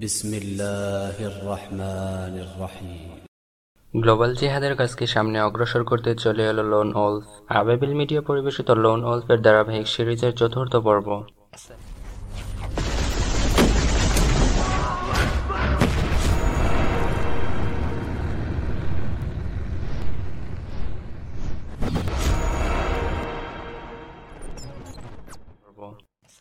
بسم الله الرحمن الرحيم global জিহাদের কাজকে সামনে অগ্রসর করতে চলে এলো লোন ওলফ আবেবিল মিডিয়া পরিবেশিত লোন ওলফের ধারাবাহিক সিরিজের চতুর্থ পর্ব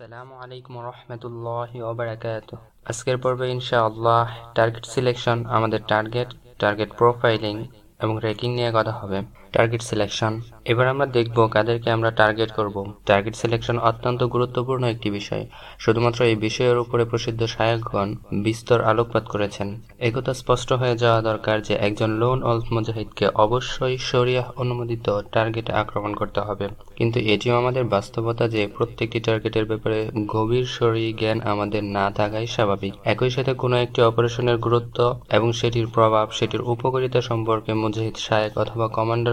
আসসালামু আলাইকুম রহমতুল্লাহ ওবরাকাত আজকের পর্বে ইনশাআল্লাহ টার্গেট সিলেকশন আমাদের টার্গেট টার্গেট প্রোফাইলিং এবং রেকিং নিয়ে কথা হবে। টার্গেট সিলেকশন এবার আমরা দেখব কাদেরকে আমরা টার্গেট করব। টার্গেট সিলেকশন অত্যন্ত গুরুত্বপূর্ণ একটি বিষয়। শুধুমাত্র এই বিষয়ের উপরে প্রসিদ্ধ শায়কগণ বিস্তর আলোকপাত করেছেন। একথা স্পষ্ট হয়ে যাওয়া দরকার যে একজন লোন অল্প মুজাহিদকে অবশ্যই শরিয়াহ অনুমোদিত টার্গেটে আক্রমণ করতে হবে। কিন্তু এটিও আমাদের বাস্তবতা যে প্রত্যেকটি টার্গেটের ব্যাপারে গভীর শরী জ্ঞান আমাদের না থাকাই স্বাভাবিক। একই সাথে কোনো একটি অপারেশনের গুরুত্ব এবং সেটির প্রভাব, সেটির উপকারিতা সম্পর্কে মুজাহিদ শায়েক অথবা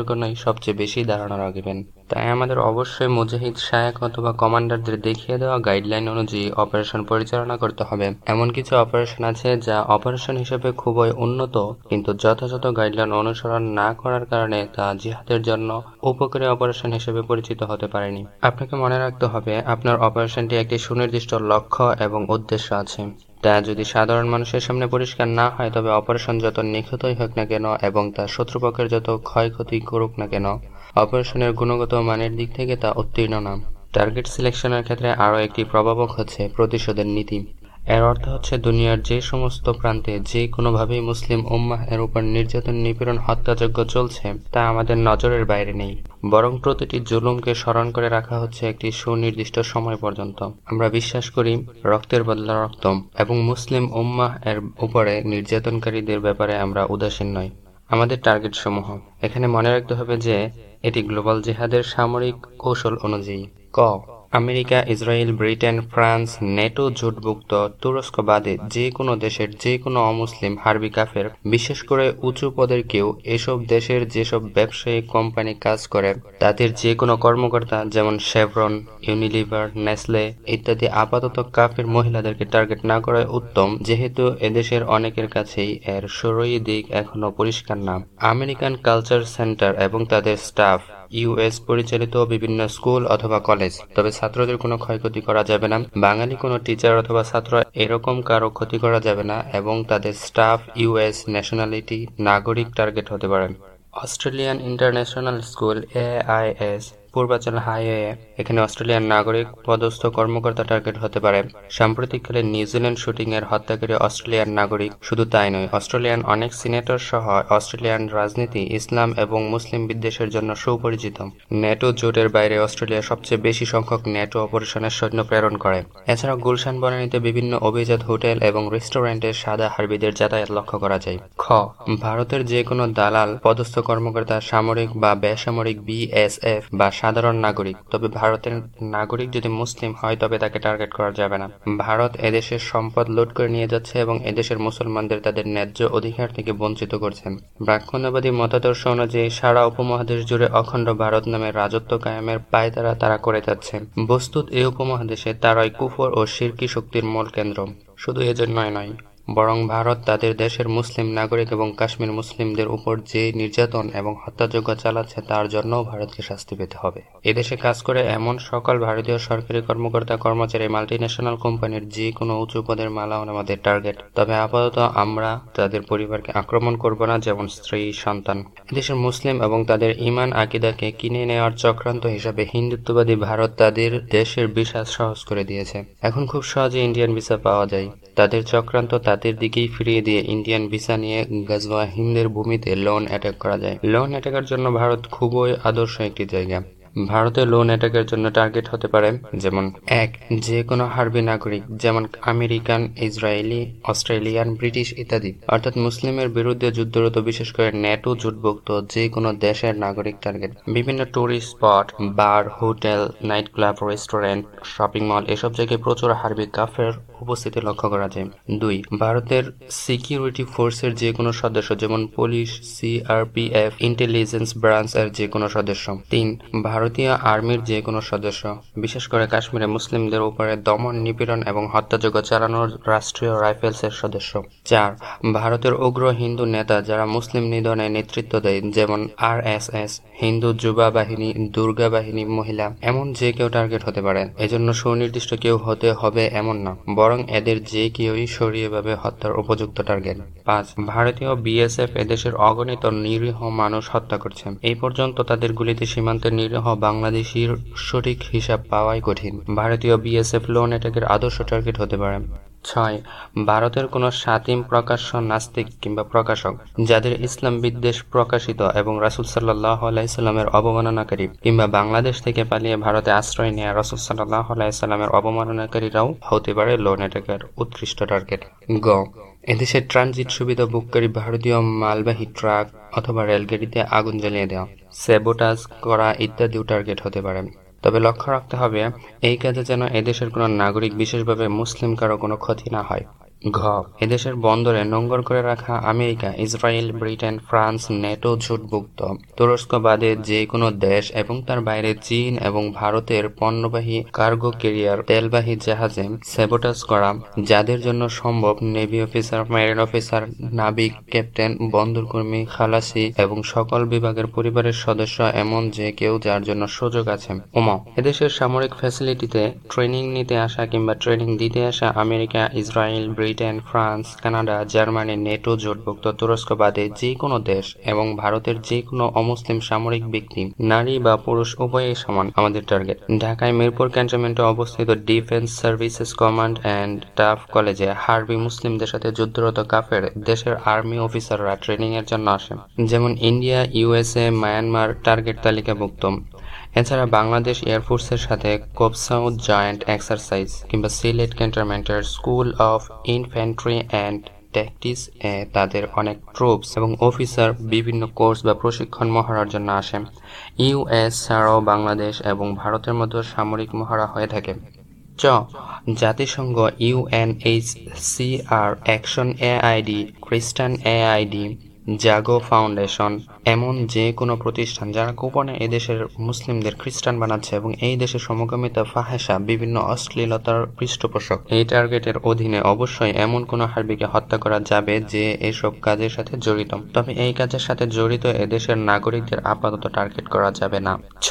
কমান্ডারগণই সবচেয়ে বেশি ধারণা রাখবেন তাই আমাদের অবশ্যই মুজাহিদ শায়েক অথবা কমান্ডারদের দেখিয়ে দেওয়া গাইডলাইন অনুযায়ী অপারেশন পরিচালনা করতে হবে। এমন কিছু অপারেশন আছে যা অপারেশন হিসেবে খুবই উন্নত, কিন্তু যথাযথ গাইডলাইন অনুসরণ না করার কারণে তা জিহাদের জন্য উপকারী অপারেশন হিসেবে পরিচিত হতে পারেনি। আপনাকে মনে রাখতে হবে, আপনার অপারেশনটি একটি সুনির্দিষ্ট লক্ষ্য এবং উদ্দেশ্য আছে। তা যদি সাধারণ মানুষের সামনে পরিষ্কার না হয়, তবে অপারেশন যত নিখুঁতই হোক না কেন এবং তা শত্রুপক্ষের যত ক্ষয়ক্ষতি করুক না কেন, অপারেশনের গুণগত মানের দিক থেকে তা উত্তীর্ণ না। টার্গেট সিলেকশনের ক্ষেত্রে আরও একটি প্রভাবক হচ্ছে প্রতিশোধের নীতি। এর অর্থ হচ্ছে দুনিয়ার যে সমস্ত প্রান্তে যে কোনোভাবেই মুসলিম উম্মাহ এর উপর নির্যাতন নিপীড়ন হত্যাযজ্ঞ চলছে, তা আমাদের নজরের বাইরে নেই। বরং প্রতিটি জুলুমকে স্মরণ করে রাখা হচ্ছে একটি সুনির্দিষ্ট সময় পর্যন্ত। আমরা বিশ্বাস করি, রক্তের বদলা রক্তম এবং মুসলিম উম্মাহ এর উপরে নির্যাতনকারীদের ব্যাপারে আমরা উদাসীন নই। আমাদের টার্গেট সমূহ এখানে মনে রাখতে হবে যে, এটি গ্লোবাল জেহাদের সামরিক কৌশল অনুযায়ী। ক America, Israel, Britain, France, NATO জোটভুক্ত তুরস্ক বাদে যে কোনো দেশের যে কোনো অমুসলিম হার্বি কাফের, বিশেষ করে উঁচু পদের কেউ এসব দেশের যেসব ব্যবসায়ী কোম্পানি কাজ করে, তাদের যে কোনো কর্মকর্তা যেমন শেভরন, ইউনিলিভার, নেসলে ইত্যাদি আপাতত কাফের মহিলাদেরকে টার্গেট না করাই উত্তম, যেহেতু এদেশের অনেকের কাছেই এর সরই দিক এখনও পরিষ্কার না। আমেরিকান কালচার সেন্টার এবং তাদের স্টাফ ইউএস পরিচালিত বিভিন্ন স্কুল অথবা কলেজ। তবে ছাত্রদের কোনো ক্ষয়ক্ষতি করা যাবে না। বাঙালি কোনো টিচার অথবা ছাত্র এরকম কারও ক্ষতি করা যাবে না এবং তাদের স্টাফ ইউএস ন্যাশনালিটি নাগরিক টার্গেট হতে পারেন অস্ট্রেলিয়ান ইন্টারন্যাশনাল স্কুল এআইএস পূর্বাঞ্চল হাইওয়ে, এখানে অস্ট্রেলিয়ার নাগরিক, পদস্থ কর্মকর্তা টার্গেট হতে পারে। সাম্প্রতিককালে নিউজিল্যান্ড শুটিং এর হত্যাকারী অস্ট্রেলিয়ার নাগরিক, শুধু তাই নয়, অস্ট্রেলিয়ান অনেক সিনেটর সহ অস্ট্রেলিয়ান রাজনীতি, ইসলাম এবং মুসলিম বিদ্বেষের জন্য সুপরিচিত। নেটো জোটের বাইরে অস্ট্রেলিয়া সবচেয়ে বেশি সংখ্যক নেটো অপারেশনের সৈন্য প্রেরণ করে। এছাড়া গুলশান বনানীতে বিভিন্ন অভিজাত হোটেল এবং রেস্টুরেন্টে সাদা হার্বিদের যাতায়াত লক্ষ্য করা যায়। খ. ভারতের যে কোনো দালাল, পদস্থ কর্মকর্তা, সামরিক বা বেসামরিক বিএসএফ বা সাধারণ নাগরিক। তবে ভারতের নাগরিক যদি মুসলিম হয়, তবে তাকে টার্গেট করা যাবে না। ভারত এদেশের সম্পদ লুট করে নিয়ে যাচ্ছে এবং এদেশের মুসলমানদের তাদের ন্যায্য অধিকার থেকে বঞ্চিত করছে। ব্রাহ্মণ্যবাদী মতাদর্শ অনুযায়ী সারা উপমহাদেশ জুড়ে অখণ্ড ভারত নামে রাজত্ব কায়েমের পায়তারা তারা করে যাচ্ছে। বস্তুত এই উপমহাদেশে তারাই কুফর ও শিরকি শক্তির মূল কেন্দ্র। শুধু এজন্যই নয় বরং ভারত তাদের দেশের মুসলিম নাগরিক এবং কাশ্মীর মুসলিমদের উপর যে নির্যাতন এবং হত্যাযজ্ঞ চালাচ্ছে, তার জন্যও ভারতকে শাস্তি পেতে হবে। এদেশে কাজ করে এমন সকল ভারতীয় সরকারি কর্মকর্তা, কর্মচারী মাল্টিন্যাশনাল কোম্পানির যে কোনো উঁচু পদের মালাও আমাদের টার্গেট তবে আপাতত আমরা তাদের পরিবারকে আক্রমণ করব না, যেমন স্ত্রী, সন্তান। এদেশের মুসলিম এবং তাদের ইমান আকিদাকে কিনে নেওয়ার চক্রান্ত হিসাবে হিন্দুত্ববাদী ভারত তাদের দেশের ভিসা সহজ করে দিয়েছে। এখন খুব সহজে ইন্ডিয়ান ভিসা পাওয়া যায়। তাদের চক্রান্ত তাদের দিকেই ফিরিয়ে দিয়ে ইন্ডিয়ান ভিসা নিয়ে গাজওয়া হিন্দের ভূমিতে লোন অ্যাটাক করা যায়। লোন অ্যাটাকের জন্য ভারত খুবই আদর্শ একটি জায়গা। ভারতে লোন অ্যাটাকের জন্য টার্গেট হতে পারে যেমন এক যে কোনো হার্বি নাগরিক, যেমন আমেরিকান, ইসরায়েলি, অস্ট্রেলিয়ান, ব্রিটিশ ইত্যাদি। অর্থাৎ মুসলিমের বিরুদ্ধে যুদ্ধরত বিশেষ করে ন্যাটো জোটভুক্ত যে কোনো দেশের নাগরিক টার্গেট বিভিন্ন tourist spot bar hotel night club restaurant shopping mall এসব জায়গায় প্রচুর হার্বি কাফের উপস্থিতি লক্ষ্য করা যায়। দুই, ভারতের সিকিউরিটি ফোর্সের যে কোনো সদস্য, যেমন পুলিশ সিআরপিএফ ইন্টেলিজেন্স ব্রাঞ্চ এর যে কোনো সদস্য। তিন, ভারতীয় আর্মির যে কোনো সদস্য। বিশেষ করে কাশ্মীরে মুসলিমদের উপরে দমন, নিপীড়ন এবং হত্যাযোগ্য চালানোর রাষ্ট্রীয় রাইফেলসের সদস্য। চার, ভারতের উগ্র হিন্দু নেতা যারা মুসলিম নিধনে নেতৃত্ব দেয়, যেমন আর হিন্দু যুবা বাহিনী, দুর্গা বাহিনী, মহিলা, এমন যে কেউ টার্গেট হতে পারে। এজন্য সুনির্দিষ্ট কেউ হতে হবে এমন না। বরং এদের যে কেউই সরিয়েভাবে হত্যার উপযুক্ত টার্গেট পাঁচ, ভারতীয় বিএসএফ এদেশের অগণিত নিরীহ মানুষ হত্যা করছে। এই পর্যন্ত তাদের গুলিতে সীমান্তের নিরীহ বাংলাদেশির সঠিক হিসাব পাওয়াই কঠিন। ভারতীয় বিএসএফ লোন অ্যাটাকের আদর্শ টার্গেট হতে পারে। ছয়, ভারতের কোনো সাতিম প্রকাশ্য নাস্তিক কিংবা প্রকাশক যাদের ইসলাম বিদ্বেষ প্রকাশিত এবং রাসুল সাল্লাহ আলাইসাল্লামের অবমাননাকারী কিংবা বাংলাদেশ থেকে পালিয়ে ভারতে আশ্রয় নেয়া রাসুল সাল্লাহ আলাইসাল্লামের অবমাননাকারীরাও হতে পারে লোন এটাকের উৎকৃষ্ট টার্গেট গ এদেশের ট্রানজিট সুবিধা বুককারী ভারতীয় মালবাহী ট্রাক অথবা রেলগাড়িতে আগুন জ্বালিয়ে দেওয়া সেবোটাজ করা ইত্যাদিও টার্গেট হতে পারে। তবে লক্ষ্য রাখতে হবে, এই কাজে যেন এদেশের কোনো নাগরিক বিশেষভাবে মুসলিম কারও কোনো ক্ষতি না হয়। ঘ। এদেশের বন্দরে নোঙ্গর করে রাখা America, Israel, Britain, France, NATO জোটভুক্ত তুরস্ক বাদে যে কোনো দেশ এবং তার বাইরে চীন এবং ভারতের পণ্যবাহী কার্গো কেরিয়ার তেলবাহী জাহাজে সেবোটাস করা, যাদের জন্য সম্ভব নেভি অফিসার, মেরিন অফিসার, নাবিক, ক্যাপ্টেন, বন্দরকর্মী, খালাসি এবং সকল বিভাগের পরিবারের সদস্য, এমন যে কেউ যার জন্য সুযোগ আছে। ওমা এদেশের সামরিক ফ্যাসিলিটিতে ট্রেনিং নিতে আসা কিংবা ট্রেনিং দিতে আসা America, Israel, Britain France, Canada, Germany, NATO জোটভুক্ত তুরস্ক বাদে যে কোনো দেশ এবং ভারতের যে কোনো অমুসলিম সামরিক ব্যক্তি, নারী বা পুরুষ উভয়ই সমান আমাদের টার্গেট ঢাকায় মিরপুর ক্যান্টনমেন্টে অবস্থিত defence services command and staff কলেজে হার্বি মুসলিমদের সাথে যুদ্ধরত কাফের দেশের আর্মি অফিসাররা ট্রেনিং এর জন্য আসে যেমন ইন্ডিয়া ইউএসএ মায়ানমার টার্গেট তালিকাভুক্ত। এছাড়া বাংলাদেশ এয়ারফোর্সের সাথে কোপসাউ জয়েন্ট এক্সারসাইজ কিংবা সিলেট ক্যান্টনমেন্টের school of infantry and tactics এ তাদের অনেক ট্রুপস এবং অফিসার বিভিন্ন কোর্স বা প্রশিক্ষণ মহড়ার জন্য আসে। ইউএস ছাড়াও বাংলাদেশ এবং ভারতের মধ্যে সামরিক মহড়া হয়ে থাকে। চ, জাতিসংঘ ইউএনএইচসিআর অ্যাকশন এআইডি খ্রিস্টান এআইডি জাগো ফাউন্ডেশন, এমন যে কোনো প্রতিষ্ঠান যারা গোপনে এদেশের মুসলিমদের খ্রিস্টান বানাচ্ছে এবং এই দেশের সমকামিতা ফাহেসা বিভিন্ন অশ্লীলতার পৃষ্ঠপোষক। এই টার্গেটের অধীনে অবশ্যই এমন কোনো হার্বিকে হত্যা করা যাবে যে এসব কাজের সাথে জড়িত। তবে এই কাজের সাথে জড়িত এদেশের নাগরিকদের আপাতত টার্গেট করা যাবে না। ছ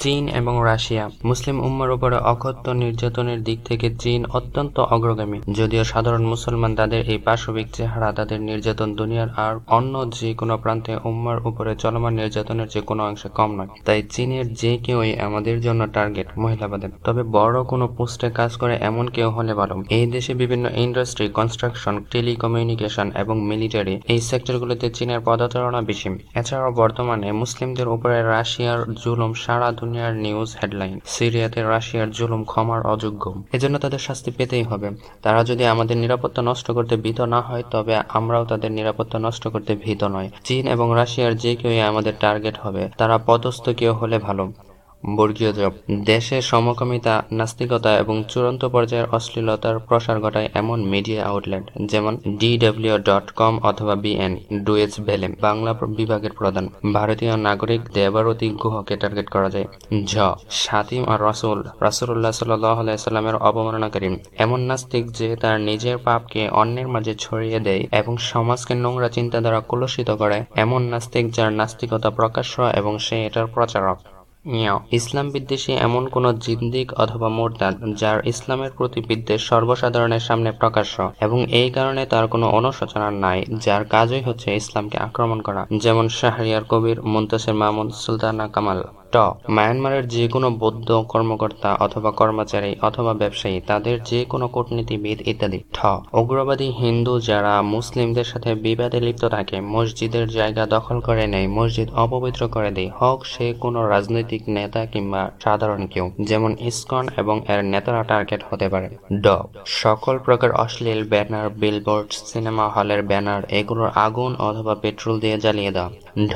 চীন এবং রাশিয়া মুসলিম উম্মার উপরে অকথ্য নির্যাতনের দিক থেকে চীন অত্যন্ত অগ্রগামী। যদিও সাধারণ মুসলমান তাদের এই পাশবিক চেহারা, তাদের নির্যাতন দুনিয়ার আর অন্য যে কোনো প্রান্তে উম্মার উপরে চলমান নির্যাতনের যে কোনো অংশে কম নয়। তাই চীনের যে কেউই আমাদের জন্য টার্গেট মহিলাবাদের তবে বড় কোনো পোস্টে কাজ করে এমন কেউ হলে ভালো। এই দেশে বিভিন্ন ইন্ডাস্ট্রি, কনস্ট্রাকশন, টেলিকমিউনিকেশন এবং মিলিটারি এই সেক্টরগুলোতে চীনের পদাচারণা বেশি। এছাড়াও বর্তমানে মুসলিমদের উপরে রাশিয়ার জুলুম সারা দুনিয়ার নিউজ হেডলাইন। সিরিয়াতে রাশিয়ার জুলুম ক্ষমার অযোগ্য। এজন্য তাদের শাস্তি পেতেই হবে। তারা যদি আমাদের নিরাপত্তা নষ্ট করতে ভীত না হয়, তবে আমরাও তাদের নিরাপত্তা নষ্ট করতে ভীত নয়। চীন এবং রাশিয়ার যে কেউই আমাদের টার্গেট হবে। তারা পদস্থ কেউ হলে ভালো। বর্গীয় জব দেশে সমকামিতা, নাস্তিকতা এবং চূড়ান্ত পর্যায়ের অশ্লীলতার প্রসার ঘটায় এমন মিডিয়া আউটলেট যেমন ডিডব্লিউ ডট কম অথবা বিএন ডুয়েজ ভেলে বাংলা বিভাগের প্রধান। ভারতীয় নাগরিক দেবারতী গুহকে টার্গেট করা যায়। ঝ। সাতিম আর রসুল রাসুল্লাহ সাল্লামের অবমাননাকারী। এমন নাস্তিক যে তার নিজের পাপকে অন্যের মাঝে ছড়িয়ে দেয় এবং সমাজকে নোংরা চিন্তা দ্বারা কলুষিত করে, এমন নাস্তিক যার নাস্তিকতা প্রকাশ্য এবং সে এটার প্রচারক। ইসলাম বিদ্বেষী এমন কোন জিন্দিক অথবা মোরতাদ যার ইসলামের প্রতি বিদ্বেষ সর্বসাধারণের সামনে প্রকাশ্য এবং এই কারণে তার কোনো অনুশোচনা নাই, যার কাজই হচ্ছে ইসলামকে আক্রমণ করা, যেমন শাহরিয়ার কবির, মুন্তাসির মামুন সুলতানা কামাল। ট, মায়ানমারের যে কোনো বৌদ্ধ কর্মকর্তা অথবা কর্মচারী অথবা ব্যবসায়ী, তাদের যে কোনো কূটনীতিবিদ ইত্যাদি। ঠ, উগ্রবাদী হিন্দু যারা মুসলিমদের সাথে বিবাদে লিপ্ত থাকে, মসজিদের জায়গা দখল করে নেয়, মসজিদ অপবিত্র করে দেয়, হোক সে কোনো রাজনৈতিক নেতা কিংবা সাধারণ কেউ, যেমন ইসকন এবং এর নেতারা টার্গেট হতে পারে। ড, সকল প্রকার অশ্লীল ব্যানার, বিলবোর্ড, সিনেমা হলের ব্যানার, এগুলোর আগুন অথবা পেট্রোল দিয়ে জ্বালিয়ে দাও। ঢ,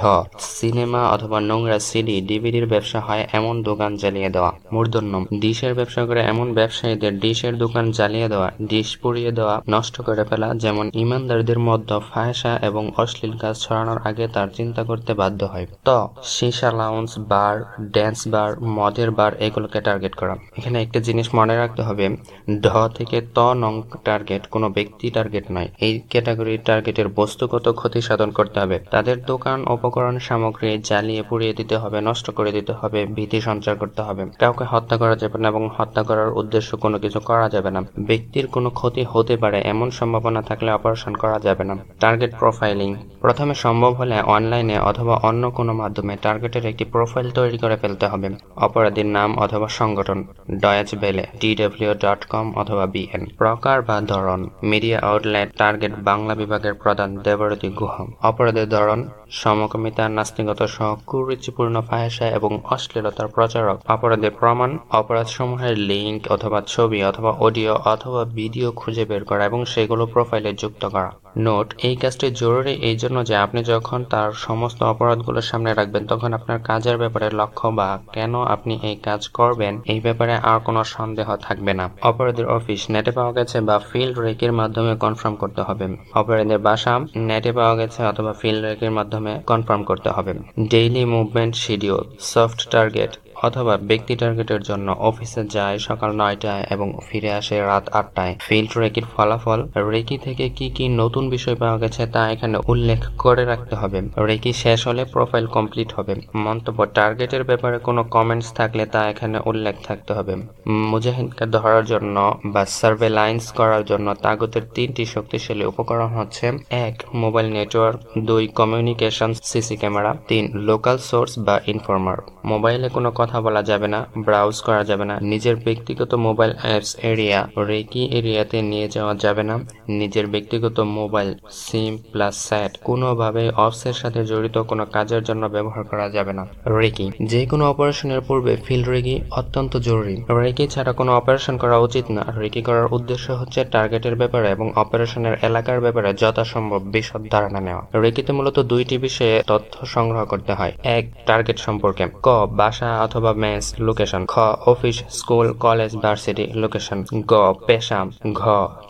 সিনেমা অথবা নোংরা সিডি, ডিভিডির মুরগির ব্যবসা হয় এমন দোকান জ্বালিয়ে দেওয়া। মূর্ধন্য ডিশের ব্যবসা করে এমন ব্যবসায়ীদের ডিশের দোকান জ্বালিয়ে দেওয়া, ডিশ পুড়িয়ে দেওয়া, নষ্ট করে ফেলা, যেমন ইমানদারদের মধ্যে ফায়সা এবং অশ্লীল কাজ ছড়ানোর আগে তার চিন্তা করতে বাধ্য হয়। ত, সীসা লাউন্স বার ড্যান্স বার মদের বার এগুলোকে টার্গেট করা। এখানে একটা জিনিস মনে রাখতে হবে ঢ থেকে ত নং টার্গেট কোনো ব্যক্তি টার্গেট নয়। এই ক্যাটাগরির টার্গেটের বস্তুগত ক্ষতি সাধন করতে হবে। তাদের দোকান, উপকরণ সামগ্রী জ্বালিয়ে পুড়িয়ে দিতে হবে, নষ্ট করে দিতে হবে, ভীতি সঞ্চার করতে হবে। কাউকে হত্যা করা যাবে না এবং হত্যা করার উদ্দেশ্য কোনো কিছু করা যাবে না। ব্যক্তির কোনো ক্ষতি হতে পারে, এমন সম্ভাবনা থাকলে অপারেশন করা যাবে না। Target profiling. প্রথমে সম্ভব হলে অনলাইনে অথবা অন্য কোনো মাধ্যমে টার্গেটের একটি প্রোফাইল তৈরি করে ফেলতে হবে। অপরাধীর নাম অথবা সংগঠন। ডয়েচ বেলে ডিডব্লিউ ডট কম অথবা বিএন। প্রকার বা ধরন। মিডিয়া আউটলেট, টার্গেট বাংলা বিভাগের প্রধান দেবরতী গুহ অপরাধের ধরন। সমকামিতা, নাস্তিকতা সহ কুরুচিপূর্ণ ফাহেসা এবং অশ্লীলতার প্রচারক। অপরাধের প্রমাণ, অপরাধসমূহের লিঙ্ক অথবা ছবি অথবা অডিও অথবা ভিডিও খুঁজে বের করা এবং সেগুলো প্রোফাইলে যুক্ত করা। নোট, এই কাজটি জরুরি এই জন্য যে আপনি যখন তার সমস্ত অপরাধগুলোর সামনে রাখবেন, তখন আপনার কাজের ব্যাপারে লক্ষ্য বা কেন আপনি এই কাজ করবেন, এই ব্যাপারে আর কোনো সন্দেহ থাকবে না। অপরাধের অফিস, নেটে পাওয়া গেছে বা ফিল্ড রেকের মাধ্যমে কনফার্ম করতে হবে। অপরাধের বাসা, নেটে পাওয়া গেছে অথবা ফিল্ড রেকের মাধ্যমে কনফার্ম করতে হবে। Daily movement schedule soft target অথবা ব্যক্তি টার্গেটের জন্য অফিসে যায় সকাল নয়টায় এবং ফিরে আসে রাত আটটায়। ফিল্ড রেকির ফলাফল, রেকি থেকে কি কি নতুন বিষয় পাওয়া গেছে তা এখানে উল্লেখ করে রাখতে হবে। রেকি শেষ হলে প্রোফাইল কমপ্লিট হবে। মন্তব্য, টার্গেটের ব্যাপারে কোনো কমেন্টস থাকলে তা এখানে উল্লেখ থাকতে হবে। মুজাহিদকে ধরার জন্য বা সার্ভেলাইন্স করার জন্য তাগতের তিনটি শক্তিশালী উপকরণ হচ্ছে, এক, মোবাইল নেটওয়ার্ক, দুই, কমিউনিকেশন, সিসি ক্যামেরা, তিন, লোকাল সোর্স বা ইনফর্মার। মোবাইলে কোনো কথা বলা যাবে না ব্রাউজ করা যাবে না, নিজের ব্যক্তিগত মোবাইল অ্যাপস এরিয়া রেকি এরিয়াতে নিয়ে যাওয়া যাবে না, নিজের ব্যক্তিগত মোবাইল সিম প্লাস স্যাট কোনোভাবে অফসের সাথে জড়িত কোনো কাজের জন্য ব্যবহার করা যাবে না। রেকি যে কোনো অপারেশনের পূর্বে ফিল্ড রেকি অত্যন্ত জরুরি। রেকি ছাড়া কোনো অপারেশন করা উচিত না। রেকি করার উদ্দেশ্য হচ্ছে টার্গেটের ব্যাপারে এবং অপারেশনের এলাকার ব্যাপারে যথাসম্ভব বিশদ ধারণা নেওয়া। রেকিতে মূলত দুইটি বিষয়ে তথ্য সংগ্রহ করতে হয়। এক টার্গেট সম্পর্কে। ক, বাসা অথবা মেস লোকেশন খ office school college varsity location গ পেশা ঘ,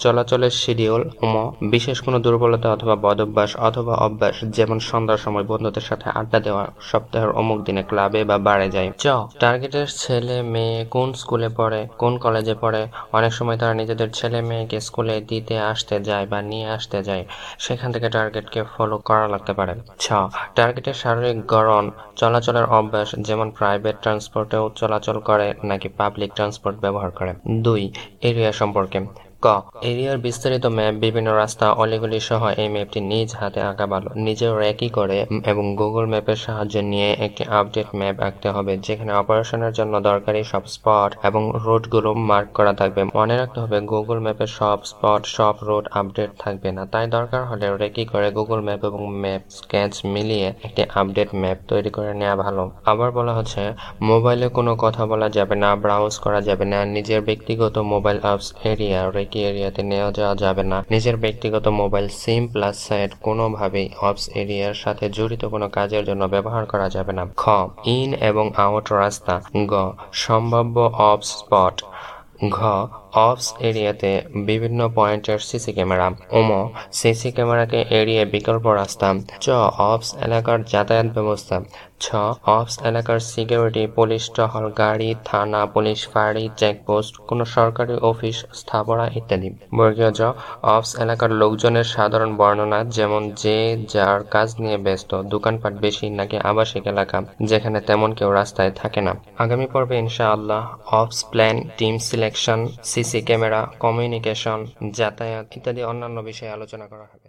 চলাচলের শিডিউল উম বিশেষ কোনো দুর্বলতা অথবা বদভ্যাস অথবা অভ্যাস, যেমন সন্ধ্যার সময় বন্ধুদের সাথে আড্ডা দেওয়া, সপ্তাহের অমুক দিনে ক্লাবে বা বারে যায় চ টার্গেটের ছেলে মেয়ে কোন স্কুলে পড়ে, কোন কলেজে পড়ে, অনেক সময় তারা নিজেদের ছেলে মেয়েকে স্কুলে দিতে আসতে যায় বা নিয়ে আসতে যায়, সেখান থেকে টার্গেটকে ফলো করা লাগতে পারে। ছ টার্গেটের শারীরিক গড়ন, চলাচলের অভ্যাস, যেমন প্রাইভেট ট্রান্সপোর্টেও চলাচল করে নাকি পাবলিক ট্রান্সপোর্ট ব্যবহার করে? দুই এরিয়া সম্পর্কে। ক। এরিয়ার বিস্তারিত ম্যাপ বিভিন্ন রাস্তা, অলিগলি সহ এই ম্যাপটি নিজ হাতে আঁকা ভালো। নিজেও র্যাকি করে এবং গুগল ম্যাপের সাহায্য নিয়ে একটি আপডেট ম্যাপ আঁকতে হবে, যেখানে অপারেশনের জন্য দরকারি সব স্পট এবং রুটগুলো মার্ক করা থাকবে। মনে রাখতে হবে, গুগল ম্যাপের সব স্পট, সব রুট আপডেট থাকবে না। তাই দরকার হলে রেকি করে গুগল ম্যাপ এবং ম্যাপ স্কেচ মিলিয়ে একটি আপডেট ম্যাপ তৈরি করে নেওয়া ভালো। আবার বলা হচ্ছে, মোবাইলে কোনো কথা বলা যাবে না, ব্রাউজ করা যাবে না। নিজের ব্যক্তিগত মোবাইল অ্যাপস এরিয়া রেকি এরিয়াতে নেওয়া যাওয়া যাবে না। নিজের ব্যক্তিগত মোবাইল সিম প্লাস সাইট কোনোভাবেই অপস এরিয়ার সাথে জড়িত কোনো কাজের জন্য ব্যবহার করা যাবে না। খ, ইন এবং আউট রাস্তা। গ, সম্ভাব্য অফ স্পট। ঘ অফস এরিয়াতে বিভিন্ন পয়েন্টের সিসি ক্যামেরা। ওম, সিসি ক্যামেরাকে এড়িয়ে বিকল্প রাস্তা। চ অফস এলাকার যাতায়াত ব্যবস্থা। ছ, অফস এলাকার সিকিউরিটি, পুলিশ টহল, গাড়ি, থানা, পুলিশ ফাঁড়ি চেকপোস্ট, কোনো সরকারি অফিস, স্থাপনা ইত্যাদি। বর্গীয় জ, অফস এলাকার লোকজনের সাধারণ বর্ণনা, যেমন যে যার কাজ নিয়ে ব্যস্ত, দোকানপাট বেশি নাকি আবাসিক এলাকা, যেখানে তেমন কেউ রাস্তায় থাকে না। আগামী পর্বে ইনশাআল্লাহ ops plan, team selection CC camera communication যাতায়াত ইত্যাদি অন্যান্য বিষয়ে আলোচনা করা হবে।